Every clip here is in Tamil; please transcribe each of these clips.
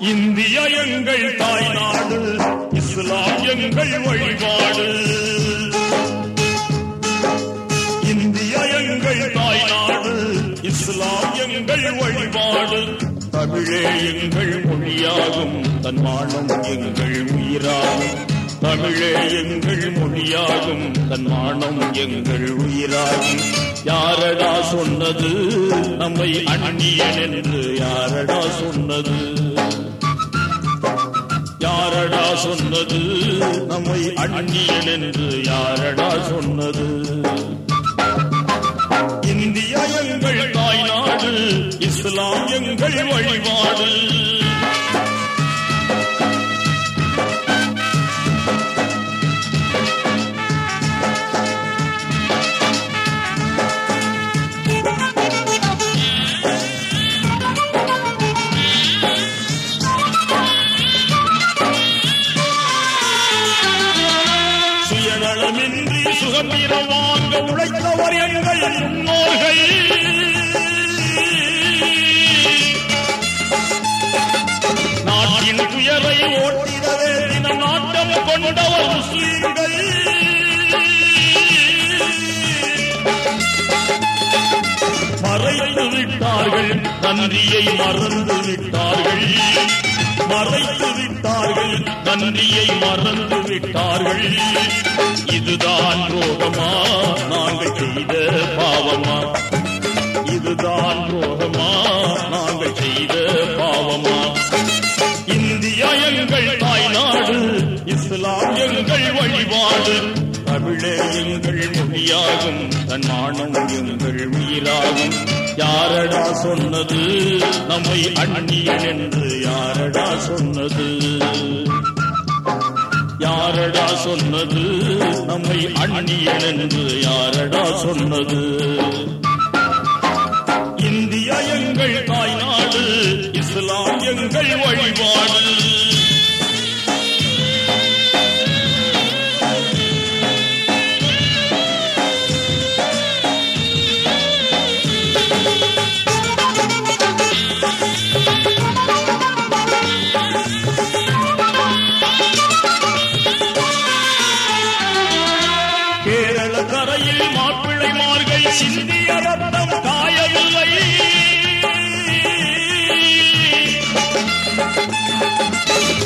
இந்தியா எங்கள் தாய் நாடு இஸ்லாம் எங்கள் வழிபாடு. இந்தியா எங்கள் தாய் நாடு இஸ்லாம் எங்கள் வழிபாடு. தமிழே எங்கள் மொழியாகும் தன்மானம் எங்கள் உயிராகும். தமிழே எங்கள் மொழியாகும் தன்மானம் எங்கள் உயிராகும். யாரடா சொன்னது நம்மை அந்நியன் என்று? யாரடா சொன்னது? யாரடா சொன்னது? நம்மை அந்நியன் என்று யாரடா சொன்னது? இந்தியா எங்கள் தாய்நாடு இஸ்லாம் எங்கள் வழிபாடு. அவர் எங்கள் முன்னோர்கள் நாட்டின் துயரை ஓட்டிடவே தினம் நாட்டம் கொண்டவர் முஸ்லீம்கள் மறைத்து விட்டார்கள் நன்றியை மறந்து விட்டார்கள். மறைத்து விட்டார்கள் நன்றியை மறந்து விட்டார்கள். இதுதான் எங்கள் வழிபாடு. தமிழே எங்கள் மொழியாகும் தன்மானம் எங்கள் உயிராகும். யாரடா சொன்னது? நம்மை அந்நியன் என்று யாரடா சொன்னது? யாரடா சொன்னது? நம்மை அந்நியன் என்று யாரடா சொன்னது? இந்தியா எங்கள் தாய்நாடு இஸ்லாம் எங்கள் வழிபாடு.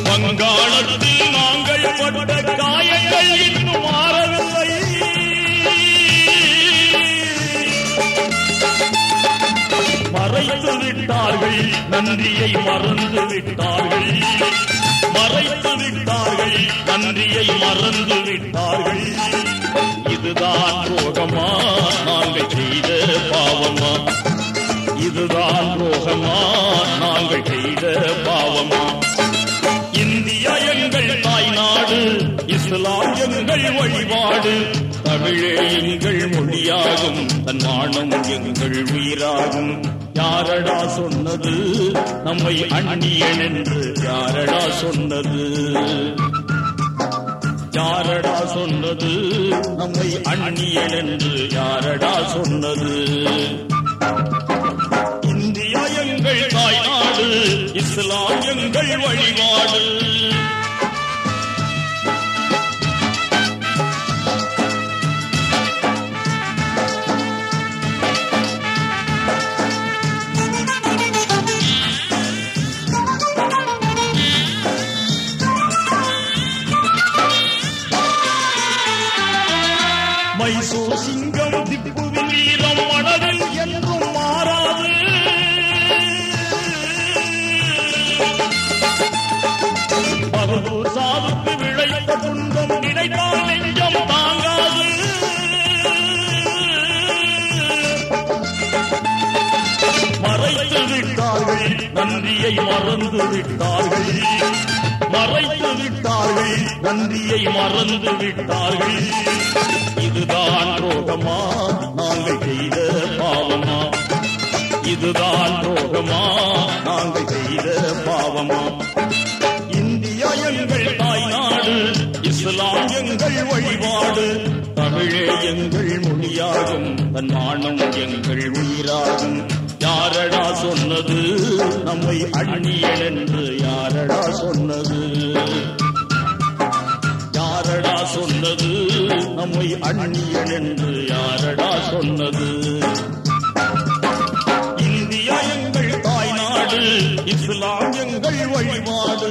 வங்காளத்தில் நாங்கள் பட்ட காயங்கள் இன்னும் மாறவில்லை. மறைத்து விட்டார்கள் நன்றியை மறந்து விட்டார்கள். மறைத்து விட்டார்கள் நன்றியை மறந்து விட்டார்கள். இதுதான் ரோகமா நாங்கள் செய்த பாவமா? இதுதான் ரோகமா நாங்கள் செய்த பாவமா. இந்தியா எங்கள் தாய்நாடு இஸ்லாம் எங்கள் வழிபாடு. தமிழே எங்கள் மொழியாகும் தன் மானம் எங்கள் உயிராகும். யாரடா சொன்னது? நம்மை அண்ணியன் என்று யாரடா சொன்னது? யாரடா சொன்னது? நம்மை அண்ணியன் என்று யாரடா சொன்னது? இஸ்லாம் எங்கள் வழிபாடு மைசூர் சிங்கம் திப்புவின் மறந்து விட்டார்கள் மறைத்து விட்டார்கள் நந்தியை மறந்து விட்டார்கள் இதுதான் ரோகமா நாங்கள் செய்த பாவமா? இதுதான் ரோகமா நாங்கள் செய்த பாவமா? இந்தியா எங்கள் தாய்நாடு இஸ்லாம் எங்கள் வழிபாடு. தமிழே எங்கள் மொழியாகும் தன் மானம் எங்கள் உயிராகும். யாரடா சொன்னது? நம்மை அந்நியன் என்று யாரடா சொன்னது? யாரடா சொன்னது? நம்மை அந்நியன் என்று யாரடா சொன்னது? இந்தியா எங்கள் தாய்நாடு இஸ்லாம் எங்கள் வழிபாடு.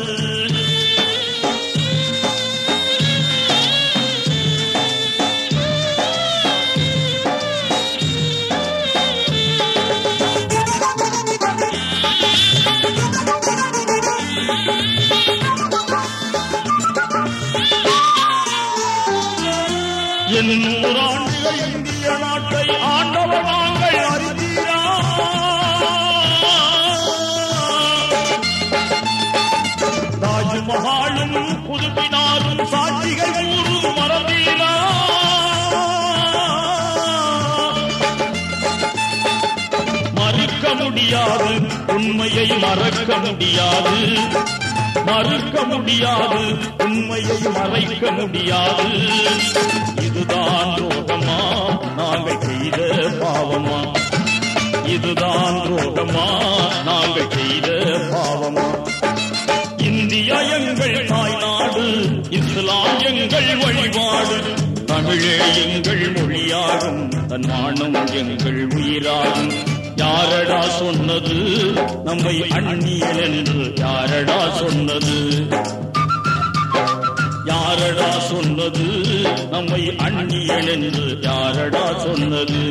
எண்ணூறு இந்திய நாட்டை ஆண்டவர் நாங்கள் அறிந்தீரா? தாஜ்மஹாலும் புதுப்பினாலும் சாட்சிகள் கூறும் மறந்தீரா மறுக்க முடியாது உண்மையை மறக்க முடியாது. மறுக்க முடியாது. உண்மையை மறைக்க முடியாது. இதுதான் ரோகமா நாங்கள் செய்த பாவமா? இதுதான் ரோகமா நாங்கள் செய்த பாவமா? இந்தியா எங்கள் தாய்நாடு இஸ்லாம் எங்கள் வழிபாடு. தமிழே எங்கள் மொழியாகும் தன் மானம் எங்கள் உயிராகும். யாரடா சொன்னது? நம்மை அந்நியன் என்று யாரடா சொன்னது? யாரடா சொன்னது? நம்மை அந்நியன் என்று யாரடா சொன்னது?